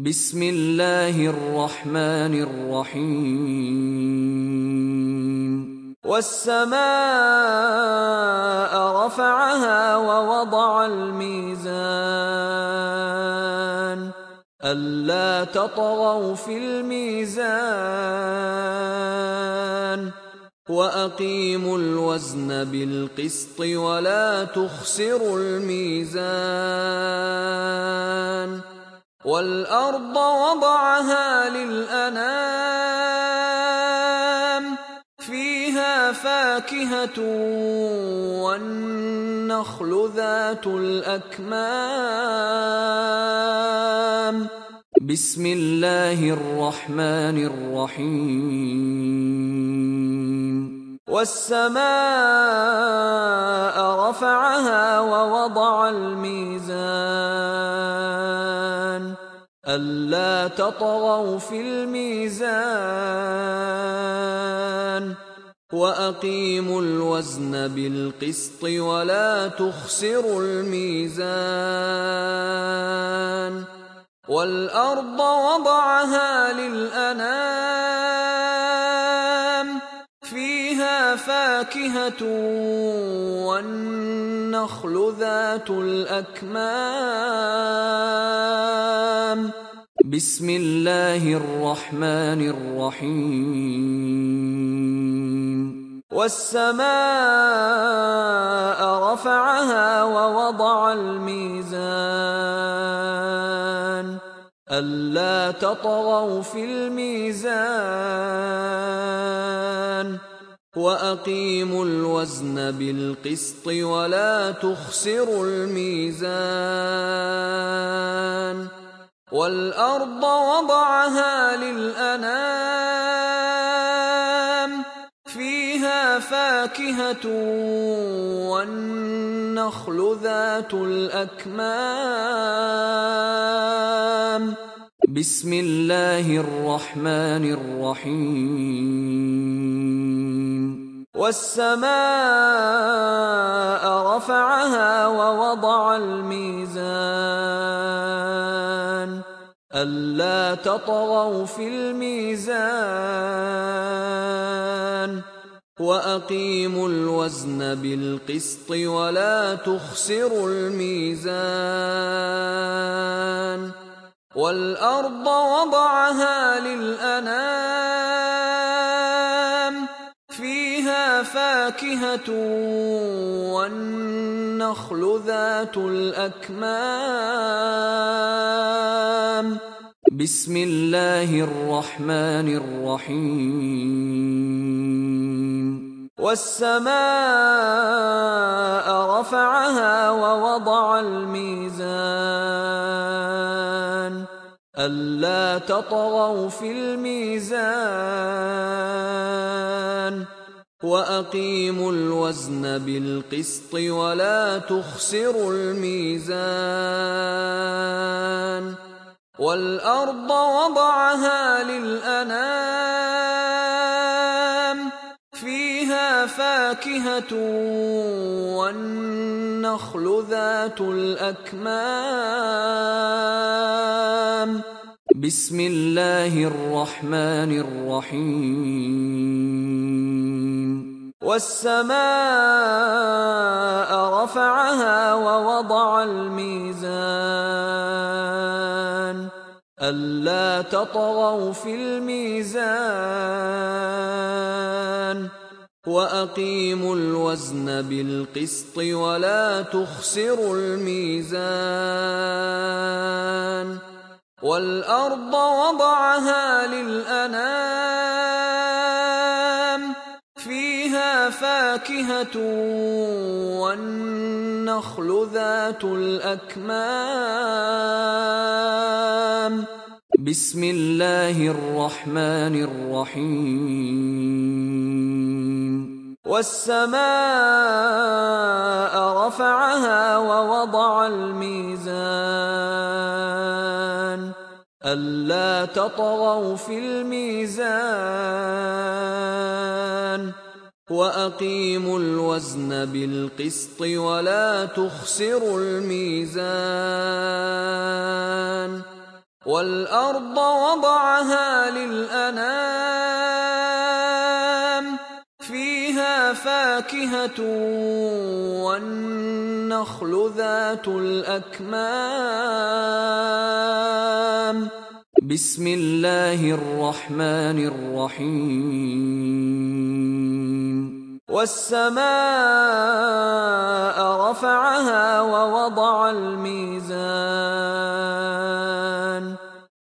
بسم الله الرحمن الرحيم. والسماء رفعها ووضع الميزان. ألا تطغوا في الميزان. وأقيموا الوزن بالقسط ولا تخسروا الميزان. والأرض وضعها للأنام فيها فاكهة والنخل ذات الأكمام. بسم الله الرحمن الرحيم. والسماء رفعها ووضع الميزان. ألا تطغوا في الميزان وأقيموا الوزن بالقسط ولا تخسروا الميزان والأرض وضعها للأنام فاكهة والنخل ذات الأكمام. بسم الله الرحمن الرحيم. والسماء رفعها ووضع الميزان. ألا تطغوا في الميزان. وأقيموا الوزن بالقسط ولا تخسروا الميزان والأرض وضعها للأنام فيها فاكهة والنخل ذات الأكمام بسم الله الرحمن الرحيم. والسماء رفعها ووضع الميزان. ألا تطغوا في الميزان. وأقيموا الوزن بالقسط ولا تخسروا الميزان. والأرض وضعها للأنام فيها فاكهة والنخل ذات الأكمام. بسم الله الرحمن الرحيم. والسماء رفعها ووضع الميزان. ألا تطغوا في الميزان وأقيموا الوزن بالقسط ولا تخسروا الميزان والأرض وضعها للأنام فاكهة والنخل ذات الأكمام. بسم الله الرحمن الرحيم. والسماء رفعها ووضع الميزان. ألا تطغوا في الميزان. وأقيموا الوزن بالقسط ولا تخسروا الميزان والأرض وضعها للأنام فيها فاكهة والنخل ذات الأكمام بسم الله الرحمن الرحيم. والسماء رفعها ووضع الميزان. ألا تطغوا في الميزان. وأقيموا الوزن بالقسط ولا تخسروا الميزان. والأرض وضعها للأنام فيها فاكهة والنخل ذات الأكمام. بسم الله الرحمن الرحيم. والسماء رفعها ووضع الميزان.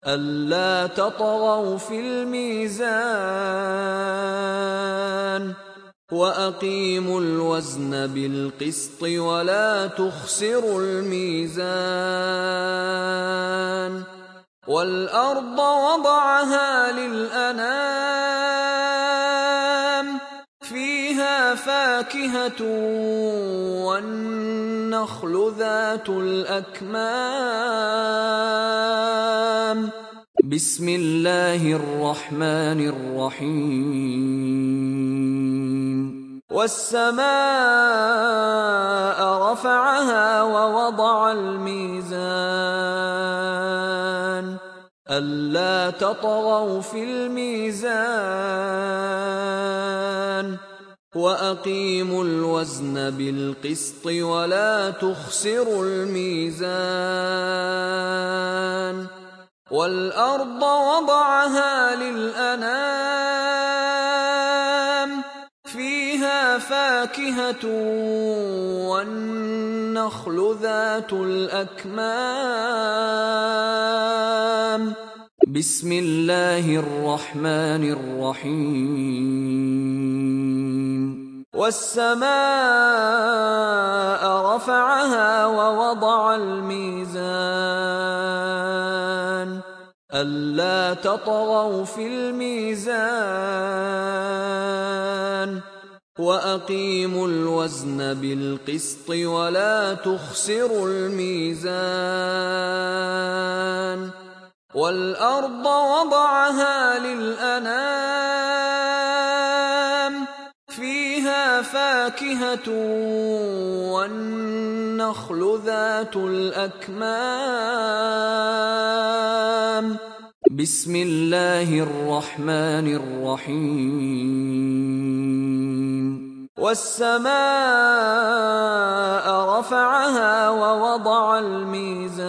ألا تطغوا في الميزان وأقيموا الوزن بالقسط ولا تخسروا الميزان والأرض وضعها للأنام فاكهة والنخل ذات الأكمام. بسم الله الرحمن الرحيم. والسماء رفعها ووضع الميزان. ألا تطغوا في الميزان. وأقيموا الوزن بالقسط ولا تخسروا الميزان والأرض وضعها للأنام فيها فاكهة والنخل ذات الأكمام بسم الله الرحمن الرحيم. والسماء رفعها ووضع الميزان. ألا تطغوا في الميزان. وأقيموا الوزن بالقسط ولا تخسروا الميزان. والأرض وضعها للأنام فيها فاكهة والنخل ذات الأكمام بسم الله الرحمن الرحيم والسماء رفعها ووضع الميزان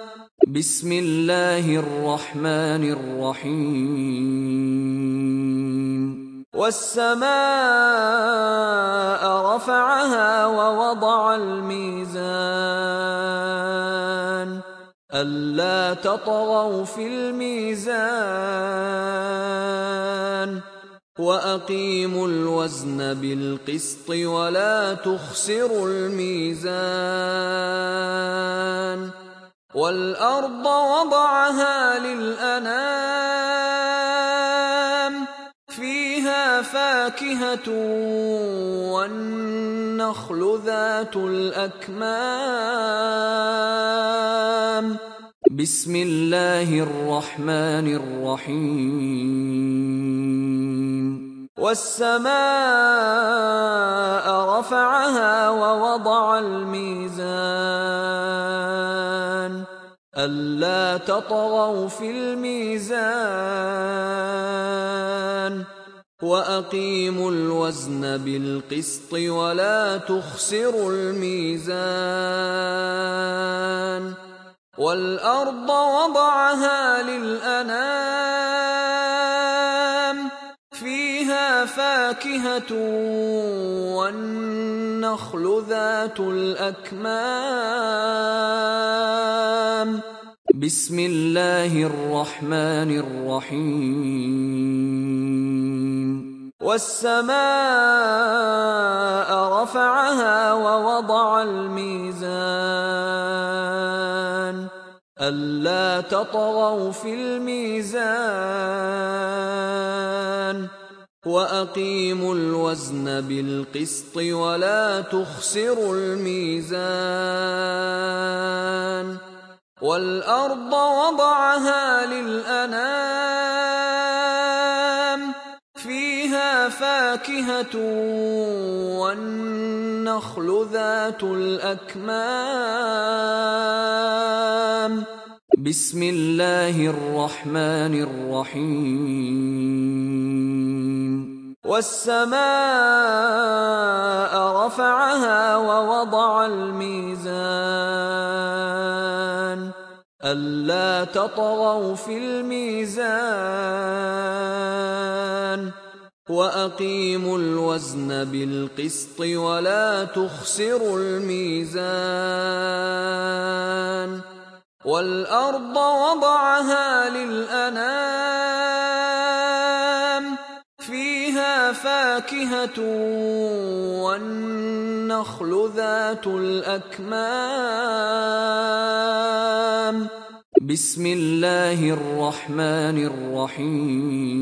بسم الله الرحمن الرحيم والسماء رفعها ووضع الميزان ألا تطغوا في الميزان وأقيموا الوزن بالقسط ولا تخسروا الميزان والأرض وضعها للأنام فيها فاكهة والنخل ذات الأكمام. بسم الله الرحمن الرحيم. والسماء رفعها ووضع الميزان. ألا تطغوا في الميزان وأقيموا الوزن بالقسط ولا تخسروا الميزان والأرض وضعها للأنام فيها فاكهة والنخل ذات الأكمام. بسم الله الرحمن الرحيم. والسماء رفعها ووضع الميزان. ألا تطغوا في الميزان. وأقيموا الوزن بالقسط ولا تخسروا الميزان والأرض وضعها للأنام فيها فاكهة والنخل ذات الأكمام بسم الله الرحمن الرحيم والسماء رفعها ووضع الميزان ألا تطغوا في الميزان وأقيموا الوزن بالقسط ولا تخسروا الميزان والأرض وضعها للأنام فيها فاكهة والنخل ذات الأكمام. بسم الله الرحمن الرحيم.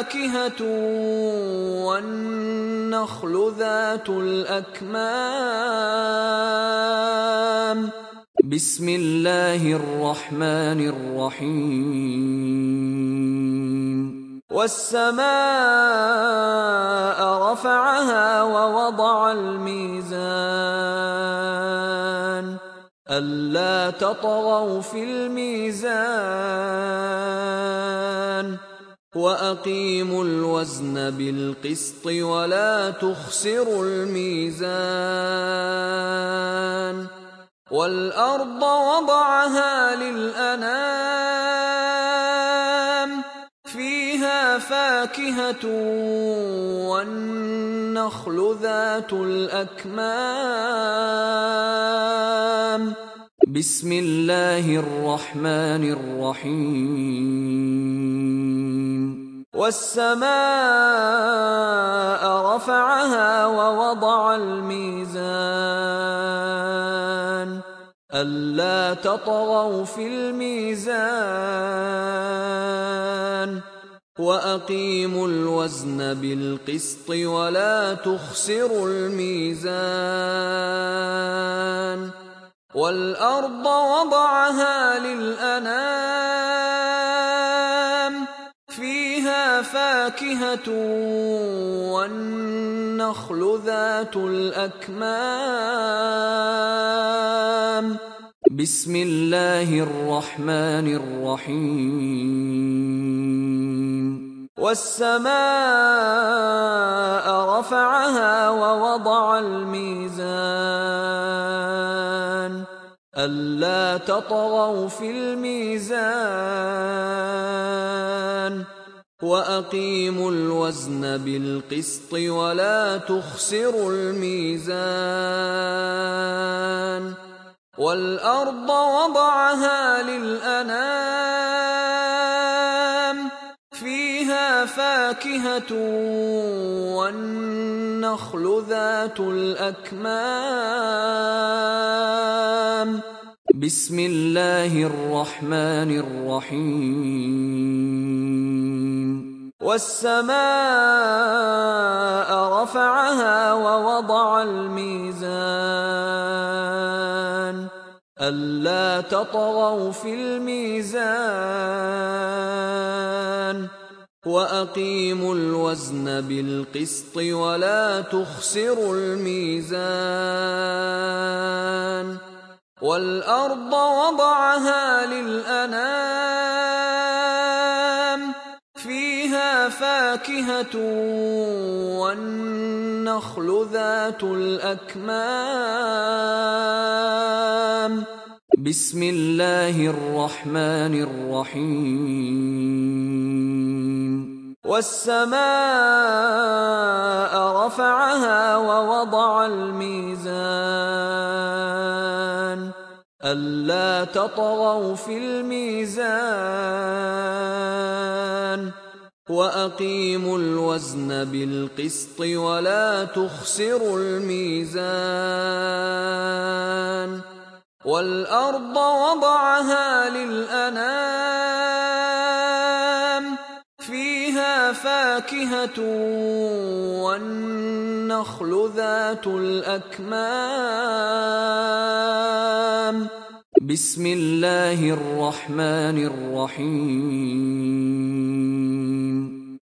فاكهة والنخل ذات الأكمام. بسم الله الرحمن الرحيم. والسماء رفعها ووضع الميزان. ألا تطغوا في الميزان. وأقيموا الوزن بالقسط ولا تخسروا الميزان والأرض وضعها للأنام فيها فاكهة والنخل ذات الأكمام بسم الله الرحمن الرحيم. والسماء رفعها ووضع الميزان. ألا تطغوا في الميزان. وأقيموا الوزن بالقسط ولا تخسروا الميزان. والأرض وضعها للأنام فيها فاكهة والنخل ذات الأكمام. بسم الله الرحمن الرحيم. والسماء رفعها ووضع الميزان. ألا تطغوا في الميزان وأقيموا الوزن بالقسط ولا تخسروا الميزان والأرض وضعها للأنام فاكهة والنخل ذات الأكمام. بسم الله الرحمن الرحيم. والسماء رفعها ووضع الميزان. ألا تطغوا في الميزان. وأقيموا الوزن بالقسط ولا تخسروا الميزان والأرض وضعها للأنام فيها فاكهة والنخل ذات الأكمام بسم الله الرحمن الرحيم. والسماء رفعها ووضع الميزان. ألا تطغوا في الميزان. وأقيموا الوزن بالقسط ولا تخسروا الميزان. والأرض وضعها للأنام فيها فاكهة والنخل ذات الأكمام. بسم الله الرحمن الرحيم.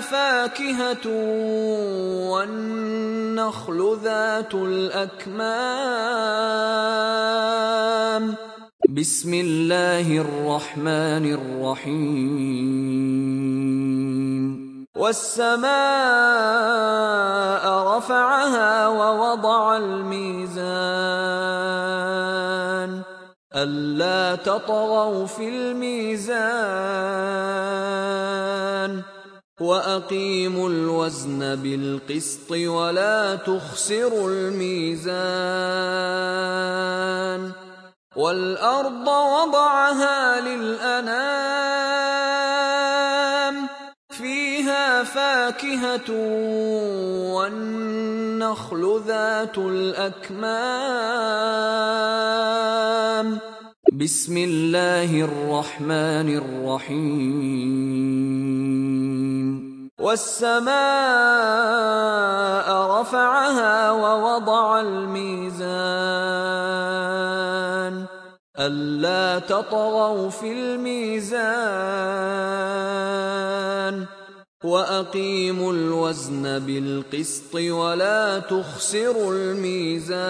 فاكهة والنخل ذات الأكمام. بسم الله الرحمن الرحيم. والسماء رفعها ووضع الميزان. ألا تطغوا في الميزان. وأقيموا الوزن بالقسط ولا تخسروا الميزان والأرض وضعها للأنام فيها فاكهة والنخل ذات الأكمام بسم الله الرحمن الرحيم. والسماء رفعها ووضع الميزان. ألا تطغوا في الميزان. وأقيموا الوزن بالقسط ولا تخسروا الميزان.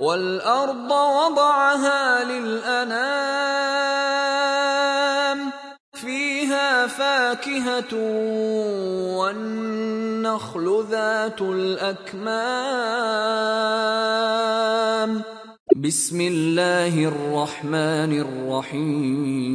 والأرض وضعها للأنام فيها فاكهة والنخل ذات الأكمام. بسم الله الرحمن الرحيم.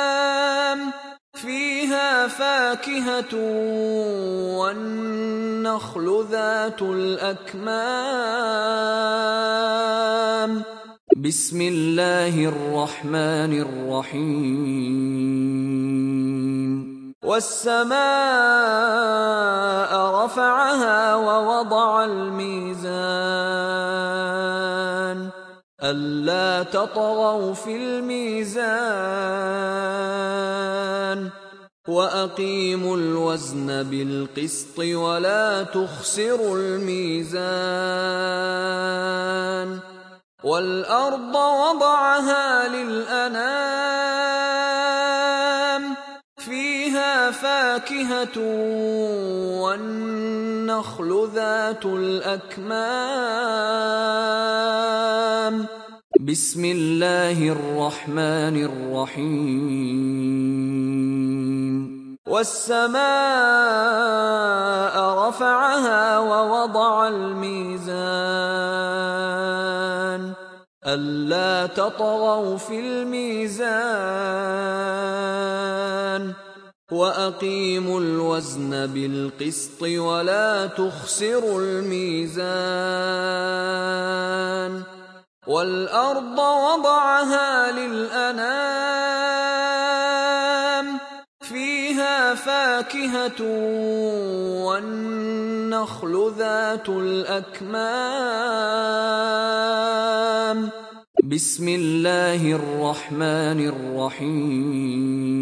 فاكهة والنخل ذات الأكمام. بسم الله الرحمن الرحيم. والسماء رفعها ووضع الميزان. ألا تطغوا في الميزان. وأقيموا الوزن بالقسط ولا تخسروا الميزان والأرض وضعها للأنام فيها فاكهة والنخل ذات الأكمام بسم الله الرحمن الرحيم. والسماء رفعها ووضع الميزان. ألا تطغوا في الميزان. وأقيموا الوزن بالقسط ولا تخسروا الميزان. والأرض وضعها للأنام فيها فاكهة والنخل ذات الأكمام بسم الله الرحمن الرحيم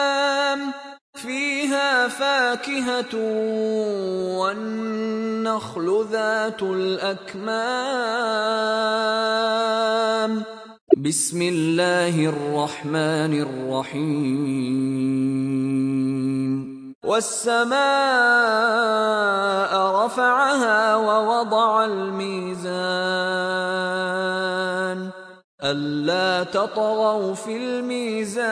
فاكهة والنخل ذات الأكمام. بسم الله الرحمن الرحيم. والسماء رفعها ووضع الميزان. ألا تطغوا في الميزان.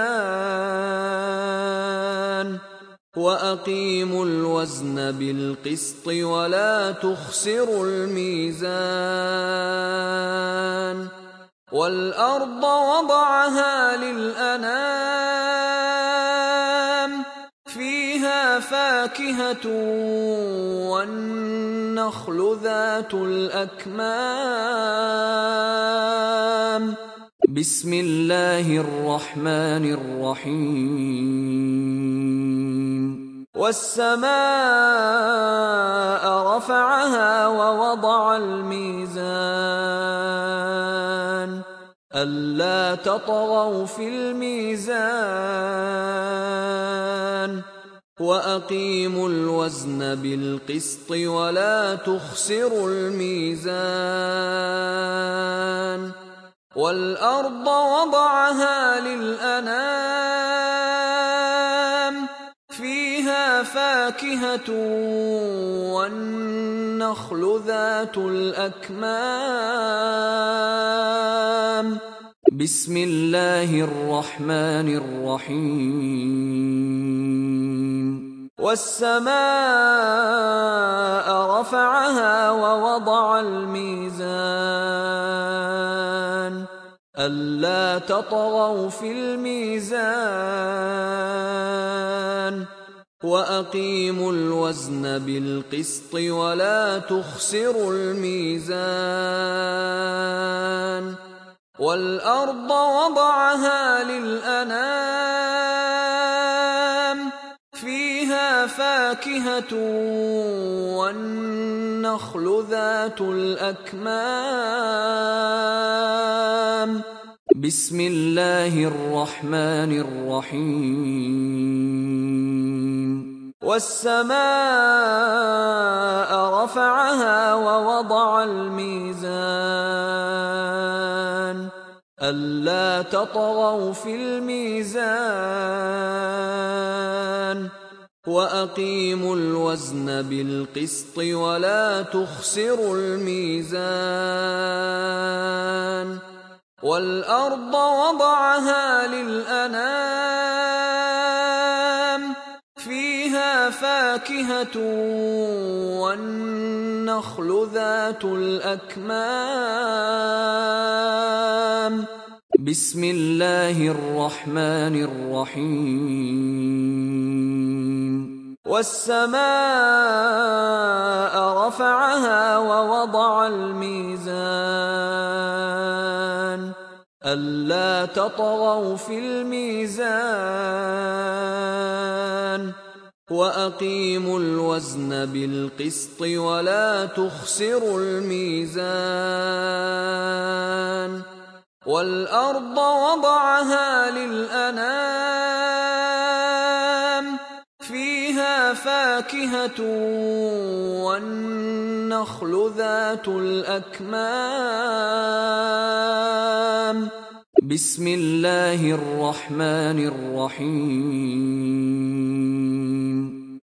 وأقيموا الوزن بالقسط ولا تخسروا الميزان والأرض وضعها للأنام فيها فاكهة والنخل ذات الأكمام بسم الله الرحمن الرحيم. والسماء رفعها ووضع الميزان. ألا تطغوا في الميزان. وأقيموا الوزن بالقسط ولا تخسروا الميزان. والأرض وضعها للأنام فيها فاكهة والنخل ذات الأكمام بسم الله الرحمن الرحيم والسماء رفعها ووضع الميزان ألا تطغوا في الميزان وأقيموا الوزن بالقسط ولا تخسروا الميزان والأرض وضعها للأنام فاكهة والنخل ذات الأكمام. بسم الله الرحمن الرحيم. والسماء رفعها ووضع الميزان. ألا تطغوا في الميزان. وأقيموا الوزن بالقسط ولا تخسروا الميزان والأرض وضعها للأنام فيها فاكهة والنخل ذات الأكمام بسم الله الرحمن الرحيم. والسماء رفعها ووضع الميزان. ألا تطغوا في الميزان. وأقيموا الوزن بالقسط ولا تخسروا الميزان. والأرض وضعها للأنام فيها فاكهة والنخل ذات الأكمام بسم الله الرحمن الرحيم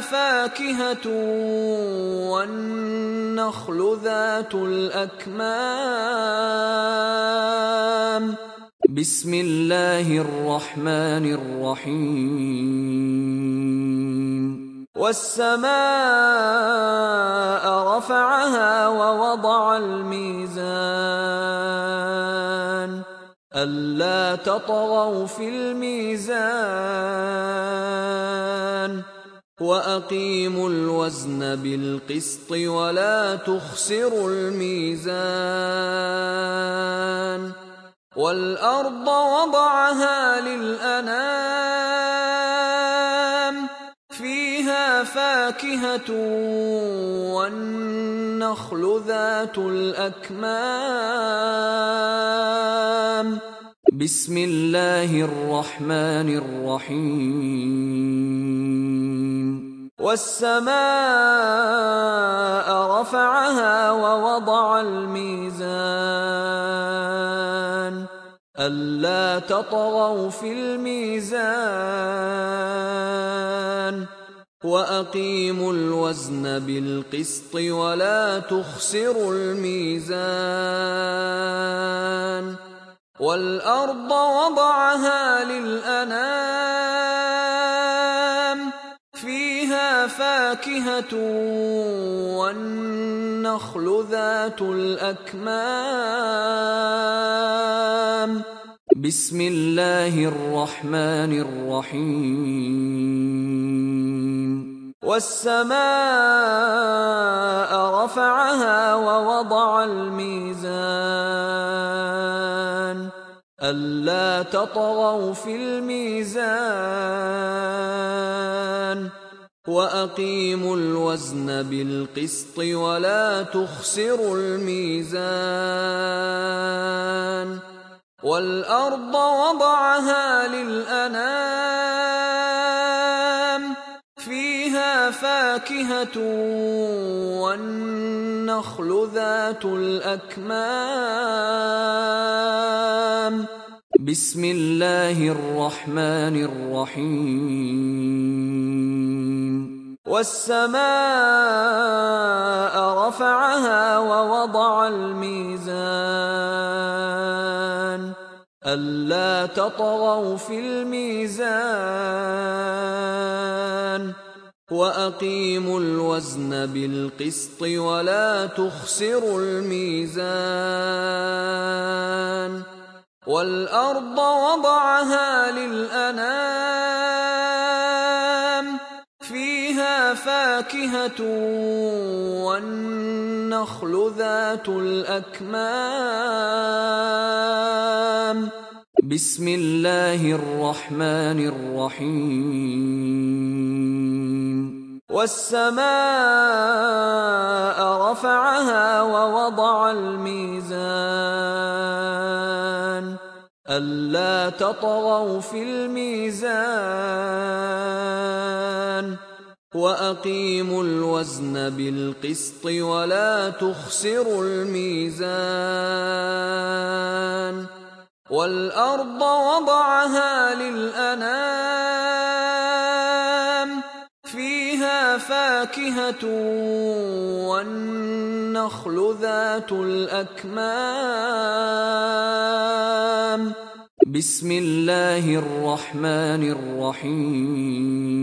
فاكهة والنخل ذات الأكمام. بسم الله الرحمن الرحيم. والسماء رفعها ووضع الميزان. ألا تطغوا في الميزان. وأقيموا الوزن بالقسط ولا تخسروا الميزان والأرض وضعها للأنام فيها فاكهة والنخل ذات الأكمام بسم الله الرحمن الرحيم. والسماء رفعها ووضع الميزان. ألا تطغوا في الميزان. وأقيموا الوزن بالقسط ولا تخسروا الميزان. والأرض وضعها للأنام فيها فاكهة والنخل ذات الأكمام بسم الله الرحمن الرحيم والسماء رفعها ووضع الميزان ألا تطغوا في الميزان وأقيموا الوزن بالقسط ولا تخسروا الميزان والأرض وضعها للأنام فاكهة والنخل ذات الأكمام. بسم الله الرحمن الرحيم. والسماء رفعها ووضع الميزان. ألا تطغوا في الميزان. وأقيموا الوزن بالقسط ولا تخسروا الميزان والأرض وضعها للأنام فيها فاكهة والنخل ذات الأكمام بسم الله الرحمن الرحيم. والسماء رفعها ووضع الميزان. ألا تطغوا في الميزان. وأقيموا الوزن بالقسط ولا تخسروا الميزان. والأرض وضعها للأنام فيها فاكهة والنخل ذات الأكمام بسم الله الرحمن الرحيم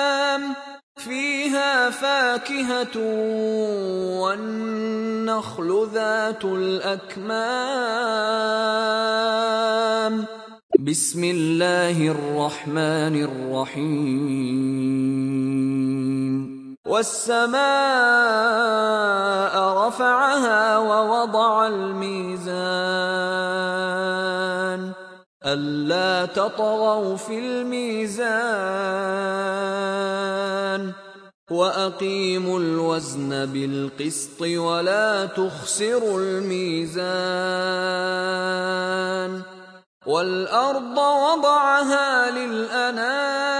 فيها فاكهة والنخل ذات الأكمام. بسم الله الرحمن الرحيم. والسماء رفعها ووضع الميزان. ألا تطغوا في الميزان. وأقيموا الوزن بالقسط ولا تخسروا الميزان والأرض وضعها للأنام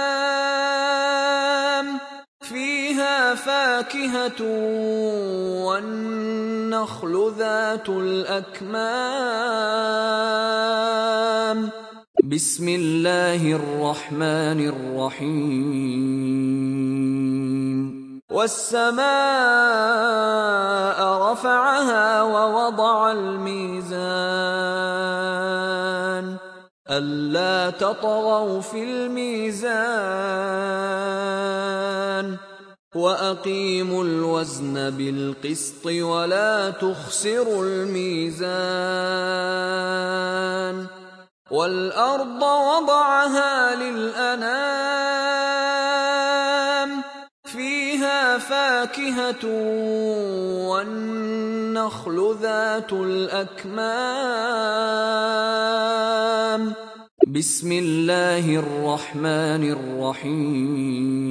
فيها فاكهة والنخل ذات الأكمام بسم الله الرحمن الرحيم. والسماء رفعها ووضع الميزان. ألا تطغوا في الميزان. وأقيموا الوزن بالقسط ولا تخسروا الميزان. والأرض وضعها للأنام فيها فاكهة والنخل ذات الأكمام. بسم الله الرحمن الرحيم.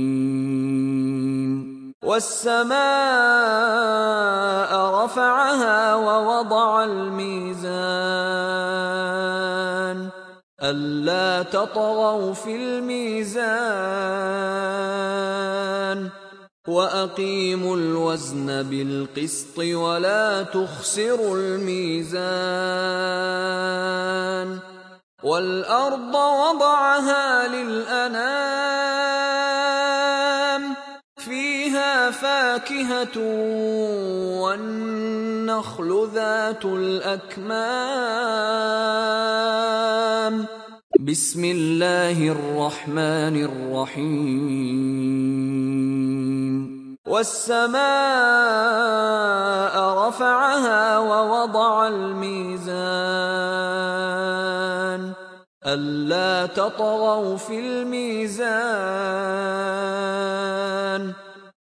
والسماء رفعها ووضع الميزان. ألا تطغوا في الميزان وأقيموا الوزن بالقسط ولا تخسروا الميزان والأرض وضعها للأنام فاكهة والنخل ذات الأكمام. بسم الله الرحمن الرحيم. والسماء رفعها ووضع الميزان. ألا تطغوا في الميزان.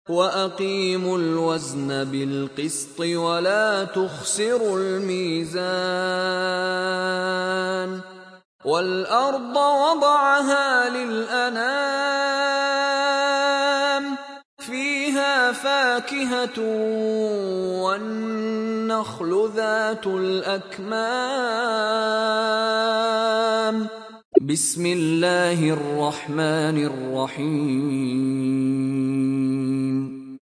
وأقيموا الوزن بالقسط ولا تخسروا الميزان والأرض وضعها للأنام فيها فاكهة والنخل ذات الأكمام بسم الله الرحمن الرحيم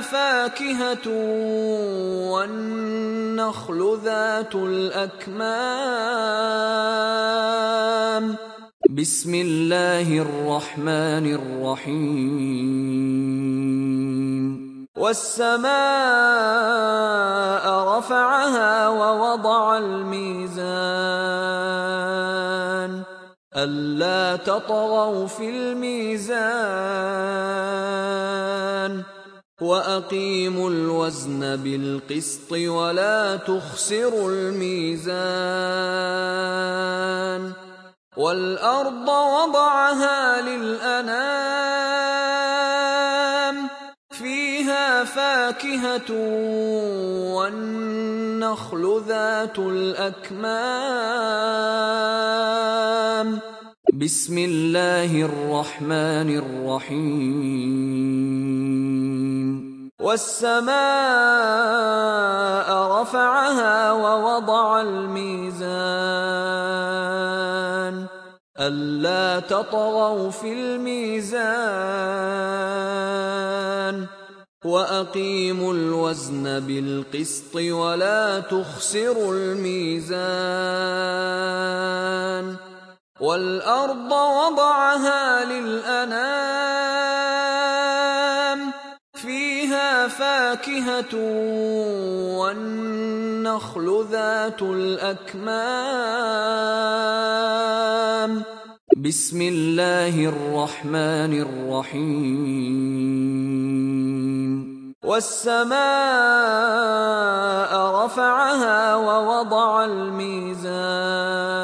فاكهة والنخل ذات الأكمام. بسم الله الرحمن الرحيم. والسماء رفعها ووضع الميزان. ألا تطغوا في الميزان. وأقيموا الوزن بالقسط ولا تخسروا الميزان والأرض وضعها للأنام فيها فاكهة والنخل ذات الأكمام بسم الله الرحمن الرحيم. والسماء رفعها ووضع الميزان. ألا تطغوا في الميزان. وأقيموا الوزن بالقسط ولا تخسروا الميزان. والأرض وضعها للأنام فيها فاكهة والنخل ذات الأكمام بسم الله الرحمن الرحيم والسماء رفعها ووضع الميزان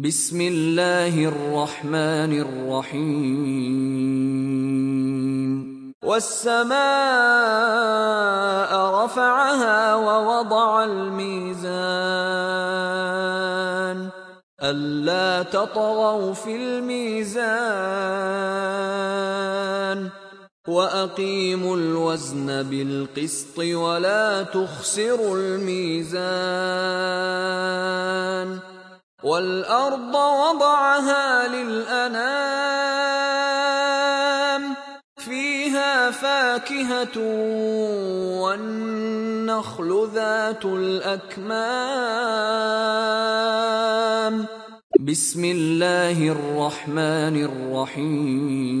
بسم الله الرحمن الرحيم والسماء رفعها ووضع الميزان ألا تطغوا في الميزان وأقيموا الوزن بالقسط ولا تخسروا الميزان والأرض وضعها للأنام فيها فاكهة والنخل ذات الأكمام. بسم الله الرحمن الرحيم.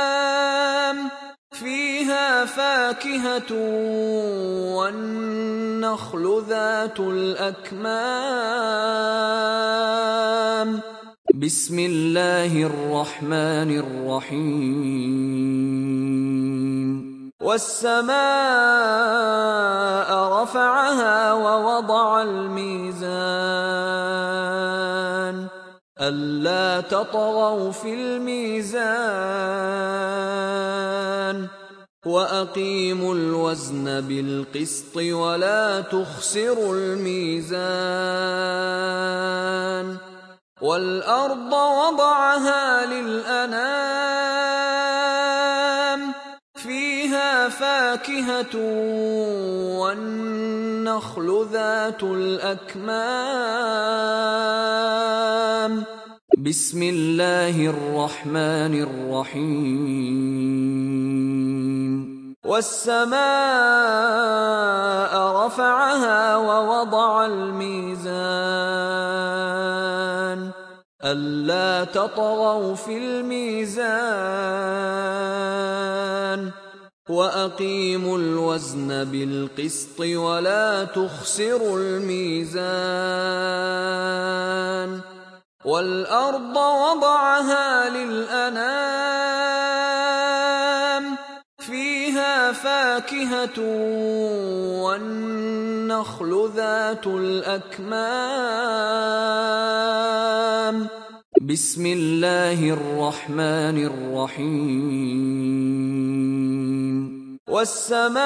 فيها فاكهة والنخل ذات الأكمام. بسم الله الرحمن الرحيم. والسماء رفعها ووضع الميزان. ألا تطغوا في الميزان. وأقيموا الوزن بالقسط ولا تخسروا الميزان والأرض وضعها للأنام فيها فاكهة والنخل ذات الأكمام بسم الله الرحمن الرحيم والسماء رفعها ووضع الميزان ألا تطغوا في الميزان وأقيموا الوزن بالقسط ولا تخسروا الميزان والأرض وضعها للأنام فيها فاكهة والنخل ذات الأكمام. بسم الله الرحمن الرحيم. والسماء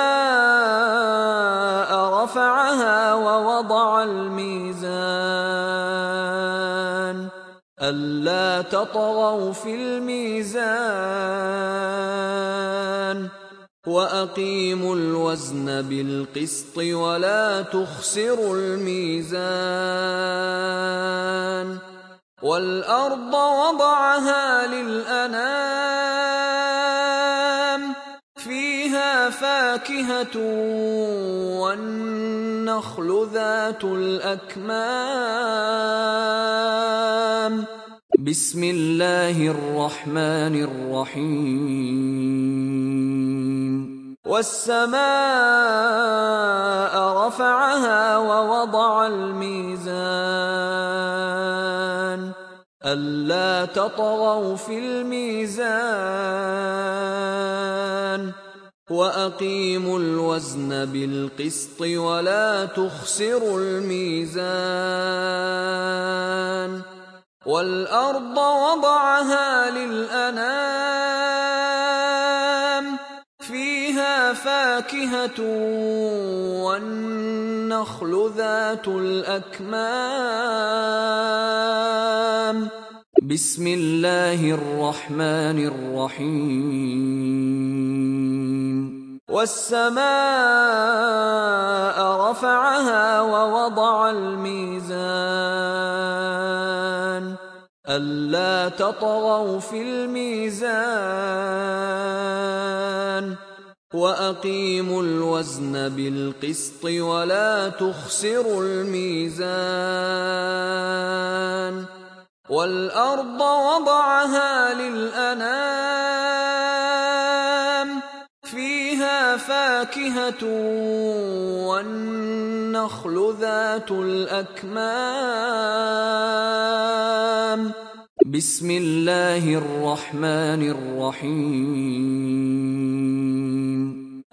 رفعها ووضع الميزان. ألا تطغوا في الميزان وأقيموا الوزن بالقسط ولا تخسروا الميزان والأرض وضعها للأنام فيها فاكهة والنخل ذات الأكمام. بسم الله الرحمن الرحيم. والسماء رفعها ووضع الميزان. ألا تطغوا في الميزان. وأقيموا الوزن بالقسط ولا تخسروا الميزان والأرض وضعها للأنام فيها فاكهة والنخل ذات الأكمام بسم الله الرحمن الرحيم والسماء رفعها ووضع الميزان ألا تطغوا في الميزان وأقيموا الوزن بالقسط ولا تخسروا الميزان والأرض وضعها للأنام فيها فاكهة والنخل ذات الأكمام. بسم الله الرحمن الرحيم.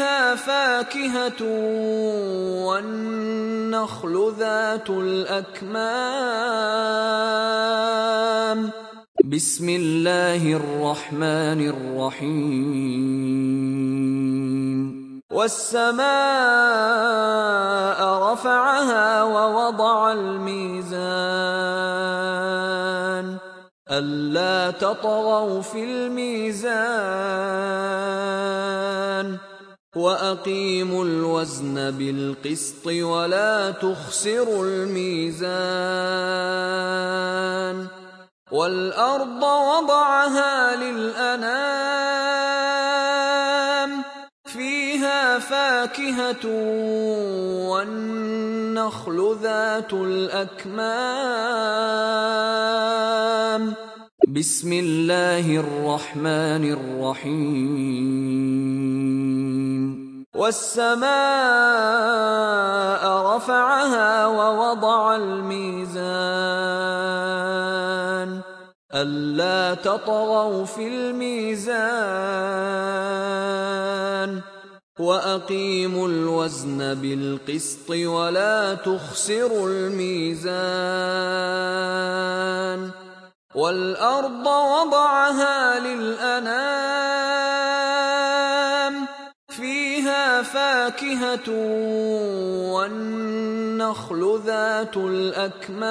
فيها فاكهة والنخل ذات الأكمام. بسم الله الرحمن الرحيم. والسماء رفعها ووضع الميزان. ألا تطغوا في الميزان. وأقيموا الوزن بالقسط ولا تخسروا الميزان والأرض وضعها للأنام فيها فاكهة والنخل ذات الأكمام بسم الله الرحمن الرحيم والسماء رفعها ووضع الميزان ألا تطغوا في الميزان وأقيموا الوزن بالقسط ولا تخسروا الميزان والأرض وضعها للأنام فيها فاكهة والنخل ذات الأكمام.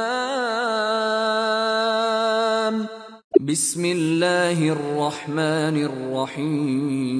بسم الله الرحمن الرحيم.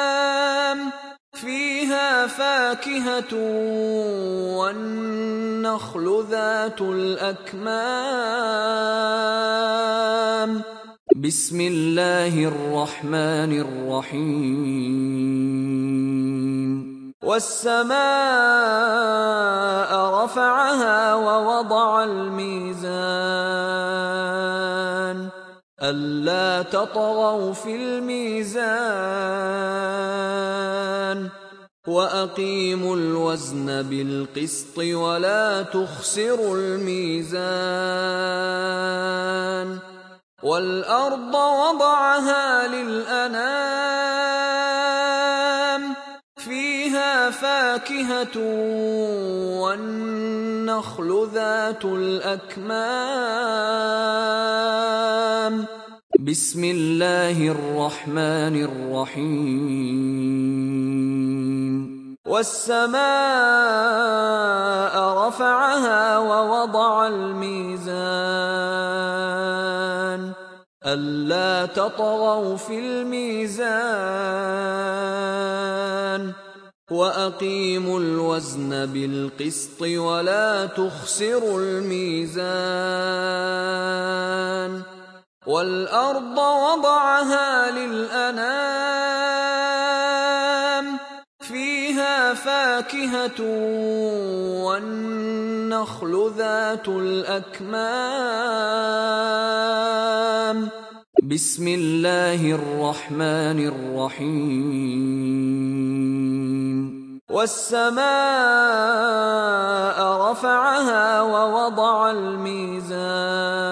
فيها فاكهة والنخل ذات الأكمام. بسم الله الرحمن الرحيم. والسماء رفعها ووضع الميزان. ألا تطغوا في الميزان. وأقيموا الوزن بالقسط ولا تخسروا الميزان والأرض وضعها للأنام فيها فاكهة والنخل ذات الأكمام بسم الله الرحمن الرحيم. والسماء رفعها ووضع الميزان. ألا تطغوا في الميزان. وأقيموا الوزن بالقسط ولا تخسروا الميزان. والأرض وضعها للأنام فيها فاكهة والنخل ذات الأكمام. بسم الله الرحمن الرحيم. والسماء رفعها ووضع الميزان.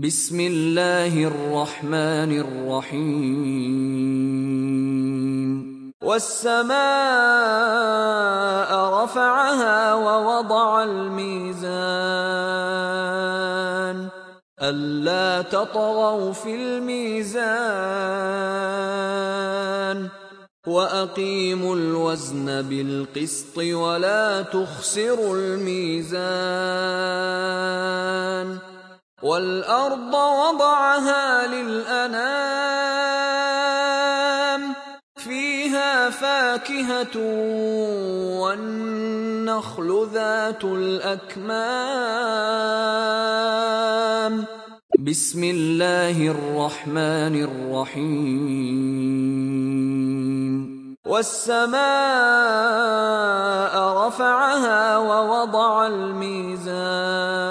بسم الله الرحمن الرحيم. والسماء رفعها ووضع الميزان. ألا تطغوا في الميزان. وأقيموا الوزن بالقسط ولا تخسروا الميزان. والأرض وضعها للأنام فيها فاكهة والنخل ذات الأكمام. بسم الله الرحمن الرحيم. والسماء رفعها ووضع الميزان.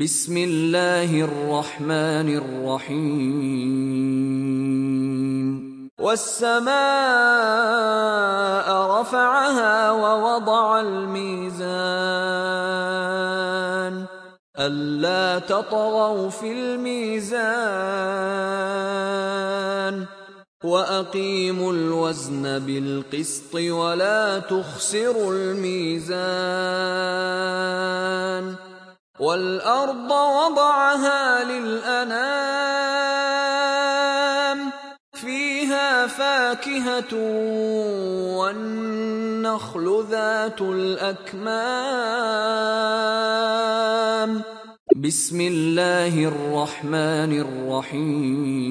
بسم الله الرحمن الرحيم. والسماء رفعها ووضع الميزان. ألا تطغوا في الميزان. وأقيموا الوزن بالقسط ولا تخسروا الميزان. والأرض وضعها للأنام فيها فاكهة والنخل ذات الأكمام. بسم الله الرحمن الرحيم.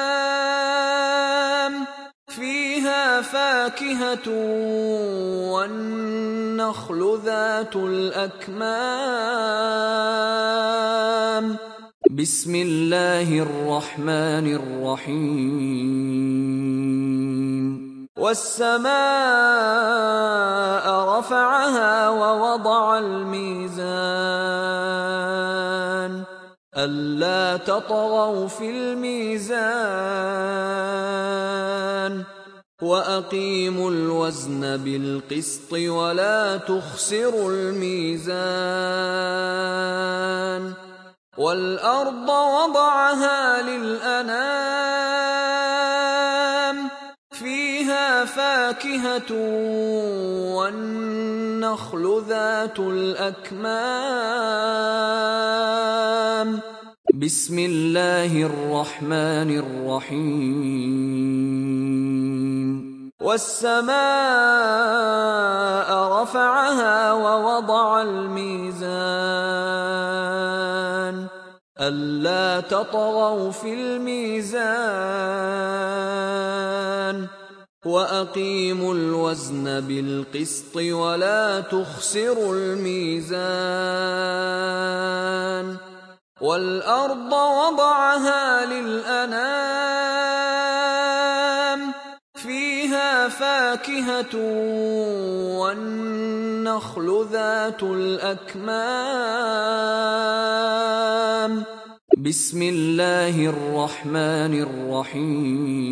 فيها فاكهة والنخل ذات الأكمام. بسم الله الرحمن الرحيم. والسماء رفعها ووضع الميزان. ألا تطغوا في الميزان. وأقيموا الوزن بالقسط ولا تخسروا الميزان والأرض وضعها للأنام فيها فاكهة والنخل ذات الأكمام بسم الله الرحمن الرحيم. والسماء رفعها ووضع الميزان. ألا تطغوا في الميزان. وأقيموا الوزن بالقسط ولا تخسروا الميزان. والأرض وضعها للأنام فيها فاكهة والنخل ذات الأكمام. بسم الله الرحمن الرحيم.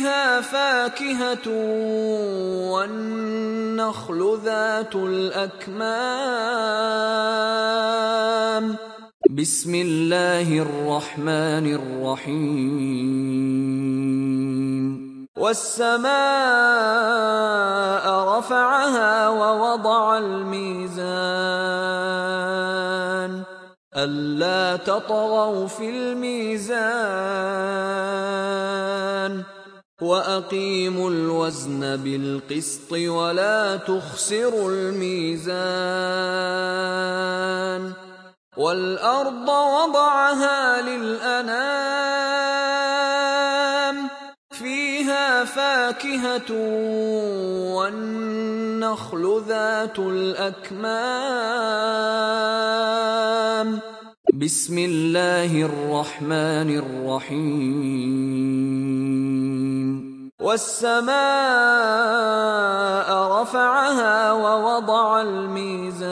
فيها فاكهة والنخل ذات الأكمام. بسم الله الرحمن الرحيم. والسماء رفعها ووضع الميزان. ألا تطغوا في الميزان. وأقيموا الوزن بالقسط ولا تخسروا الميزان والأرض وضعها للأنام فيها فاكهة والنخل ذات الأكمام بسم الله الرحمن الرحيم. والسماء رفعها ووضع الميزان.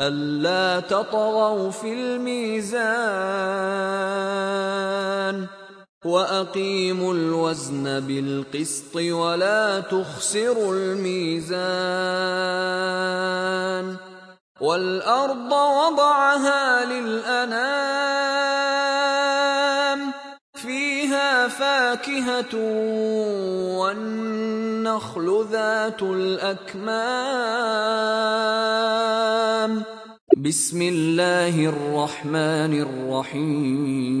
ألا تطغوا في الميزان. وأقيموا الوزن بالقسط ولا تخسروا الميزان. والأرض وضعها للأنام فيها فاكهة والنخل ذات الأكمام. بسم الله الرحمن الرحيم.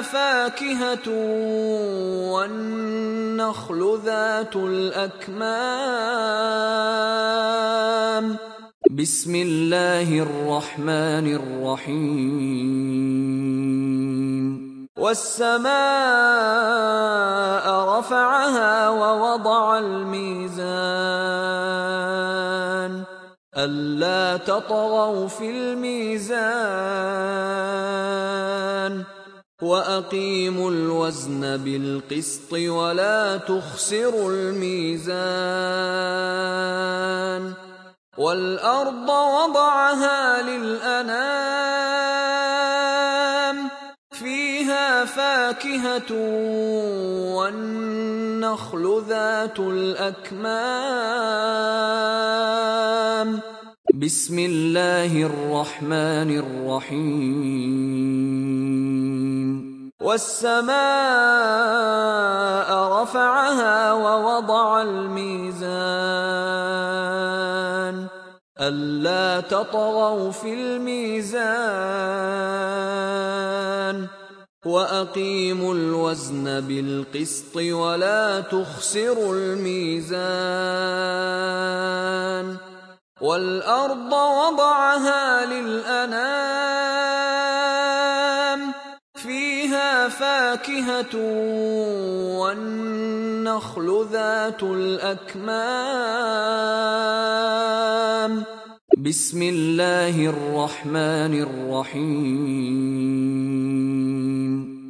فاكهة والنخل ذات الأكمام. بسم الله الرحمن الرحيم. والسماء رفعها ووضع الميزان. ألا تطغوا في الميزان. وأقيموا الوزن بالقسط ولا تخسروا الميزان والأرض وضعها للأنام فيها فاكهة والنخل ذات الأكمام بسم الله الرحمن الرحيم. والسماء رفعها ووضع الميزان. ألا تطغوا في الميزان. وأقيموا الوزن بالقسط ولا تخسروا الميزان. والأرض وضعها للأنام فيها فاكهة والنخل ذات الأكمام. بسم الله الرحمن الرحيم.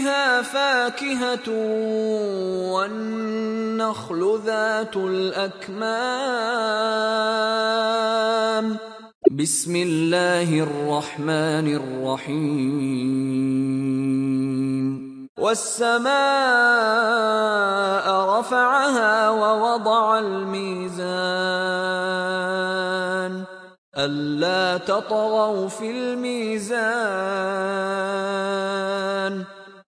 فيها فاكهة والنخل ذات الأكمام. بسم الله الرحمن الرحيم. والسماء رفعها ووضع الميزان. ألا تطغوا في الميزان.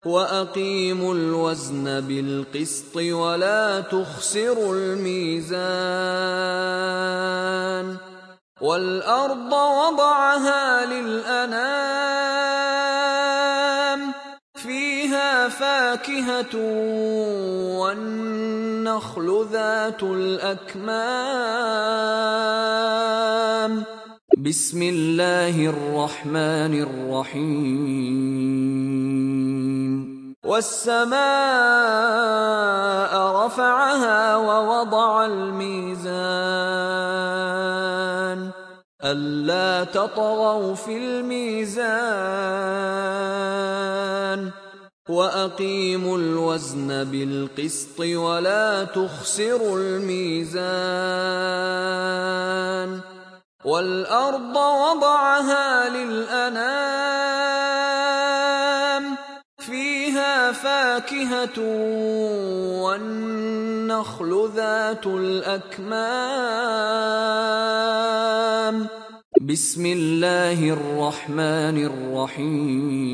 وأقيموا الوزن بالقسط ولا تخسروا الميزان والأرض وضعها للأنام فيها فاكهة والنخل ذات الأكمام بسم الله الرحمن الرحيم. والسماء رفعها ووضع الميزان. ألا تطغوا في الميزان. وأقيموا الوزن بالقسط ولا تخسروا الميزان. والأرض وضعها للأنام فيها فاكهة والنخل ذات الأكمام. بسم الله الرحمن الرحيم.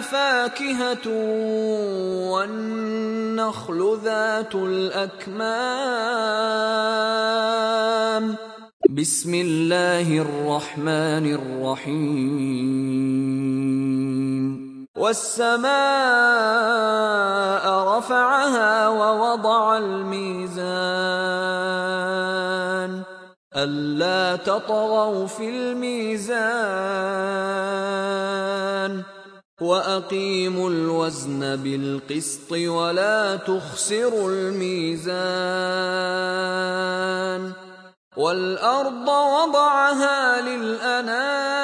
فاكهة والنخل ذات الأكمام. بسم الله الرحمن الرحيم. والسماء رفعها ووضع الميزان. ألا تطغوا في الميزان. وأقيموا الوزن بالقسط ولا تخسروا الميزان والأرض وضعها للأنام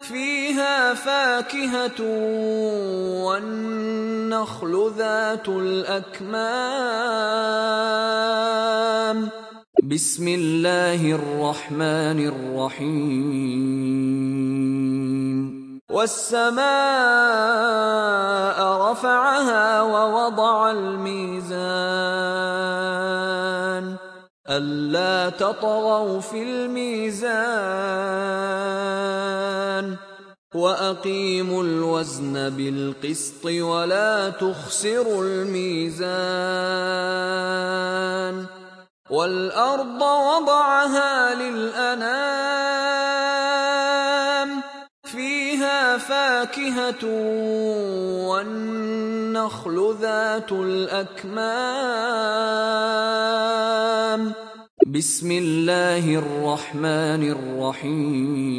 فيها فاكهة والنخل ذات الأكمام بسم الله الرحمن الرحيم. والسماء رفعها ووضع الميزان. ألا تطغوا في الميزان. وأقيموا الوزن بالقسط ولا تخسروا الميزان. والأرض وضعها للأنام فيها فاكهة والنخل ذات الأكمام. بسم الله الرحمن الرحيم.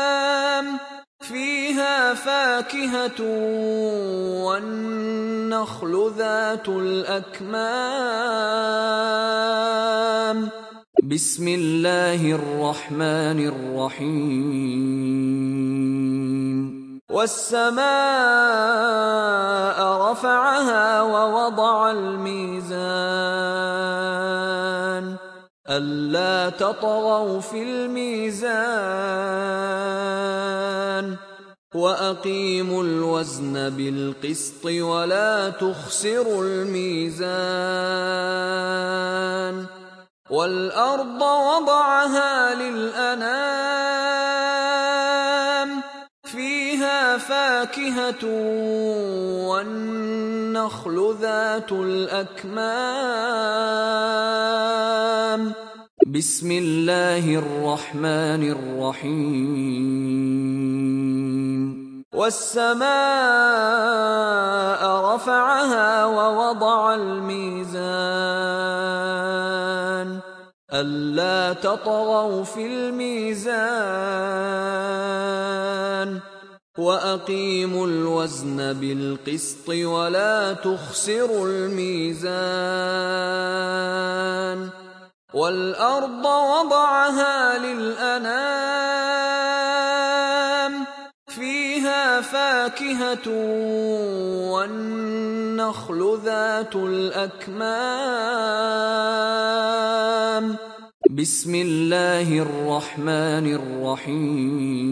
فيها فاكهة والنخل ذات الأكمام. بسم الله الرحمن الرحيم. والسماء رفعها ووضع الميزان. ألا تطغوا في الميزان. وأقيموا الوزن بالقسط ولا تخسروا الميزان والأرض وضعها للأنام فيها فاكهة والنخل ذات الأكمام بسم الله الرحمن الرحيم والسماء رفعها ووضع الميزان ألا تطغوا في الميزان وأقيموا الوزن بالقسط ولا تخسروا الميزان والأرض وضعها للأنام فيها فاكهة والنخل ذات الأكمام. بسم الله الرحمن الرحيم.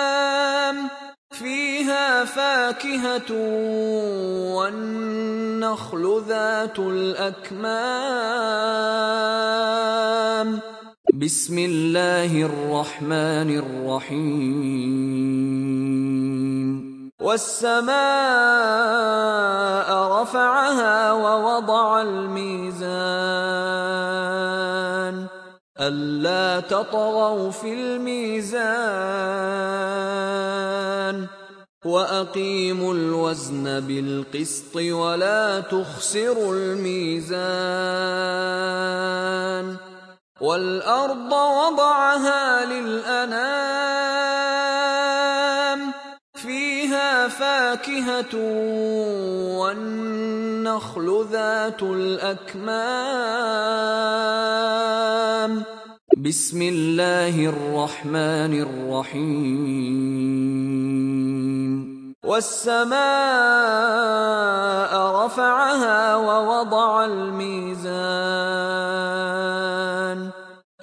فاكهة والنخل ذات الأكمام. بسم الله الرحمن الرحيم. والسماء رفعها ووضع الميزان. ألا تطغوا في الميزان. وأقيموا الوزن بالقسط ولا تخسروا الميزان والأرض وضعها للأنام فيها فاكهة والنخل ذات الأكمام بسم الله الرحمن الرحيم والسماء رفعها ووضع الميزان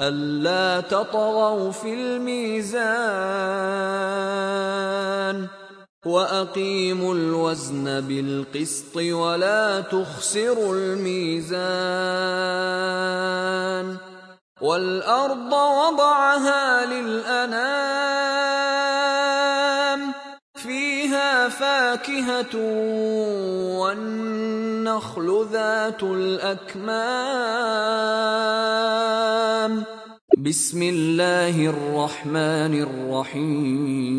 ألا تطغوا في الميزان وأقيموا الوزن بالقسط ولا تخسروا الميزان والأرض وضعها للأنام فيها فاكهة والنخل ذات الأكمام. بسم الله الرحمن الرحيم.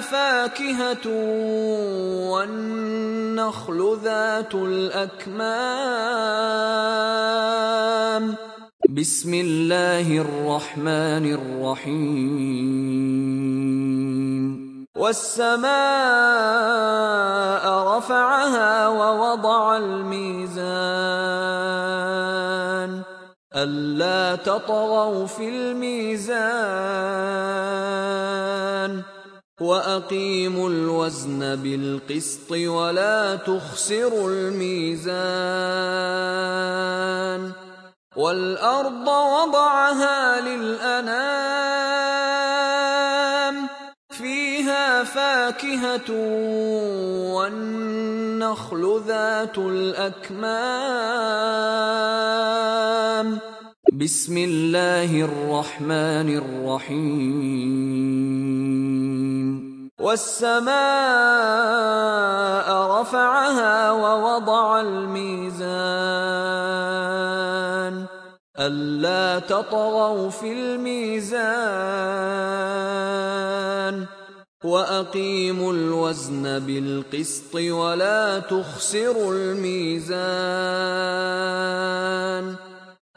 فاكهة والنخل ذات الأكمام. بسم الله الرحمن الرحيم. والسماء رفعها ووضع الميزان. ألا تطغوا في الميزان. وأقيموا الوزن بالقسط ولا تخسروا الميزان والأرض وضعها للأنام فيها فاكهة والنخل ذات الأكمام بسم الله الرحمن الرحيم والسماء رفعها ووضع الميزان ألا تطغوا في الميزان وأقيموا الوزن بالقسط ولا تخسروا الميزان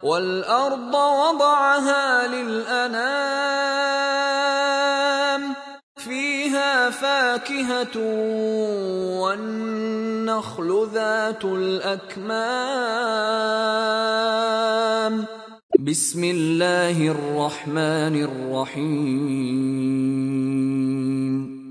والأرض وضعها للأنام فيها فاكهة والنخل ذات الأكمام. بسم الله الرحمن الرحيم.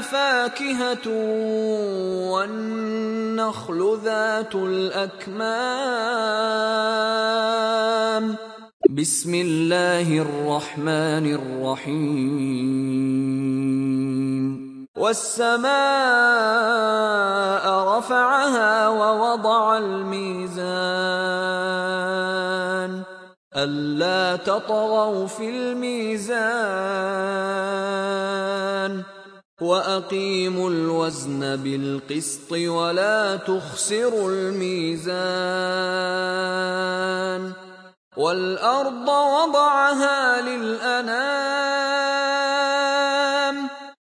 فاكهة والنخل ذات الأكمام. بسم الله الرحمن الرحيم. والسماء رفعها ووضع الميزان. ألا تطغوا في الميزان. وأقيموا الوزن بالقسط ولا تخسروا الميزان والأرض وضعها للأنام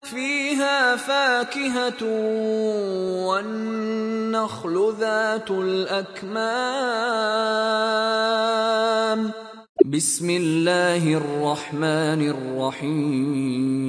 فيها فاكهة والنخل ذات الأكمام بسم الله الرحمن الرحيم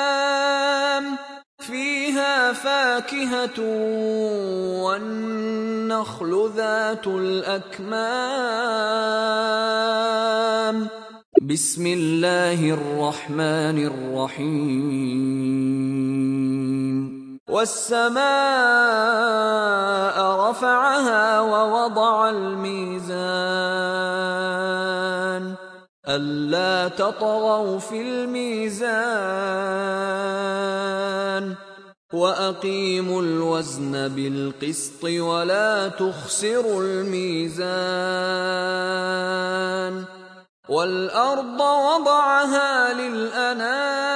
فاكهة والنخل ذات الأكمام. بسم الله الرحمن الرحيم. والسماء رفعها ووضع الميزان. ألا تطغوا في الميزان. وأقيموا الوزن بالقسط ولا تخسروا الميزان والأرض وضعها للأنام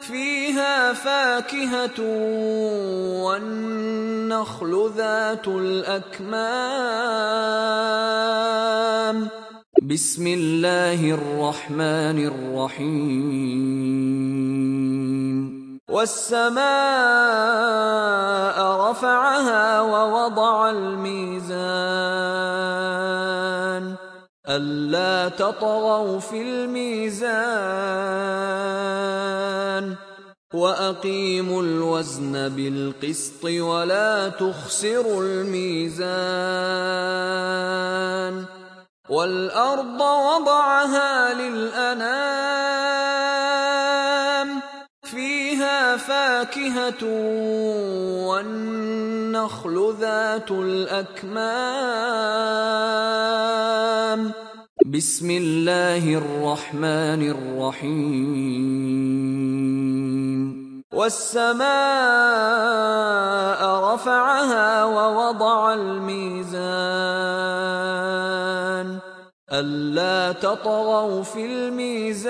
فيها فاكهة والنخل ذات الأكمام بسم الله الرحمن الرحيم. والسماء رفعها ووضع الميزان. ألا تطغوا في الميزان. وأقيموا الوزن بالقسط ولا تخسروا الميزان. والأرض وضعها للأنام فيها فاكهة والنخل ذات الأكمام. بسم الله الرحمن الرحيم. والسماء رفعها ووضع الميزان. ألا تطغوا في الميزان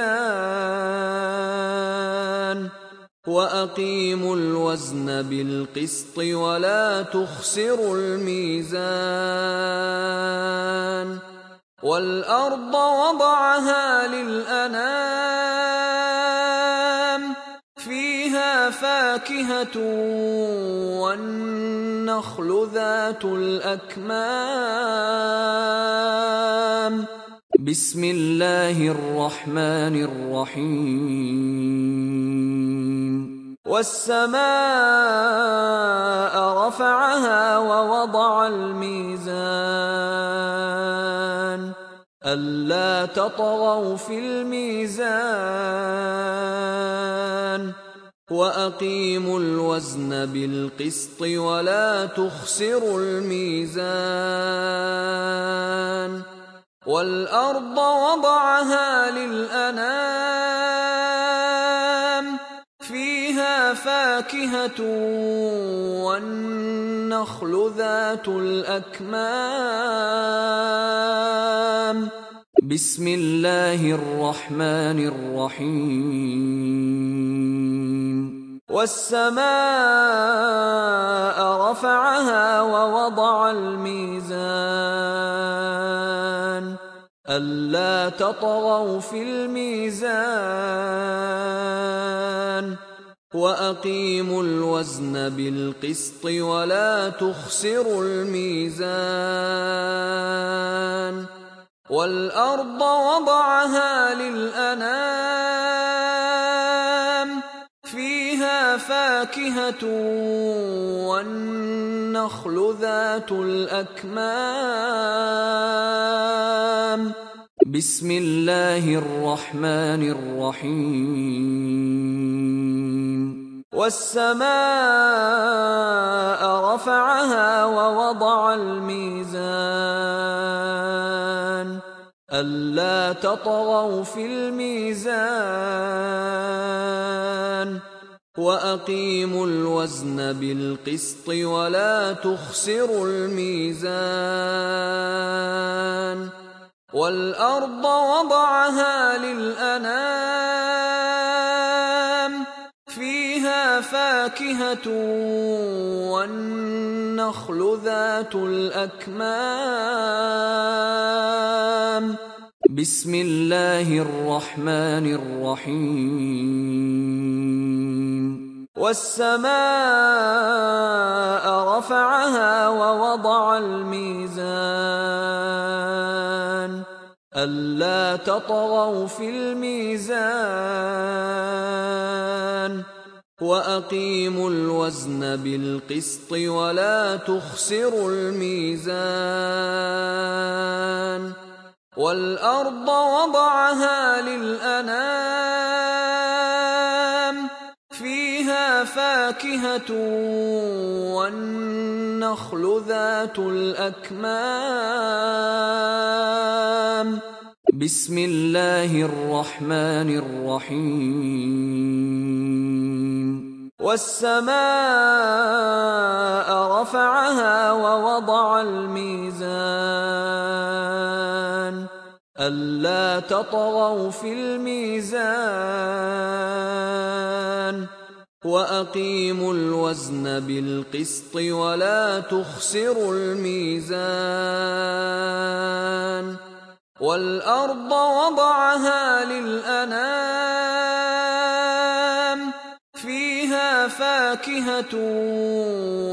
وأقيموا الوزن بالقسط ولا تخسروا الميزان والأرض وضعها للأنام فاكهة والنخل ذات الأكمام. بسم الله الرحمن الرحيم. والسماء رفعها ووضع الميزان. ألا تطغوا في الميزان. وأقيموا الوزن بالقسط ولا تخسروا الميزان والأرض وضعها للأنام فيها فاكهة والنخل ذات الأكمام بسم الله الرحمن الرحيم. والسماء رفعها ووضع الميزان. ألا تطغوا في الميزان. وأقيموا الوزن بالقسط ولا تخسروا الميزان. والأرض وضعها للأنام فيها فاكهة والنخل ذات الأكمام. بسم الله الرحمن الرحيم. والسماء رفعها ووضع الميزان. ألا تطغوا في الميزان وأقيموا الوزن بالقسط ولا تخسروا الميزان والأرض وضعها للأنام فاكهة والنخل ذات الأكمام. بسم الله الرحمن الرحيم. والسماء رفعها ووضع الميزان. ألا تطغوا في الميزان. وأقيموا الوزن بالقسط ولا تخسروا الميزان والأرض وضعها للأنام فيها فاكهة والنخل ذات الأكمام بسم الله الرحمن الرحيم. والسماء رفعها ووضع الميزان. ألا تطغوا في الميزان. وأقيموا الوزن بالقسط ولا تخسروا الميزان. والأرض وضعها للأنام فيها فاكهة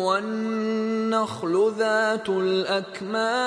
والنخل ذات الأكمام.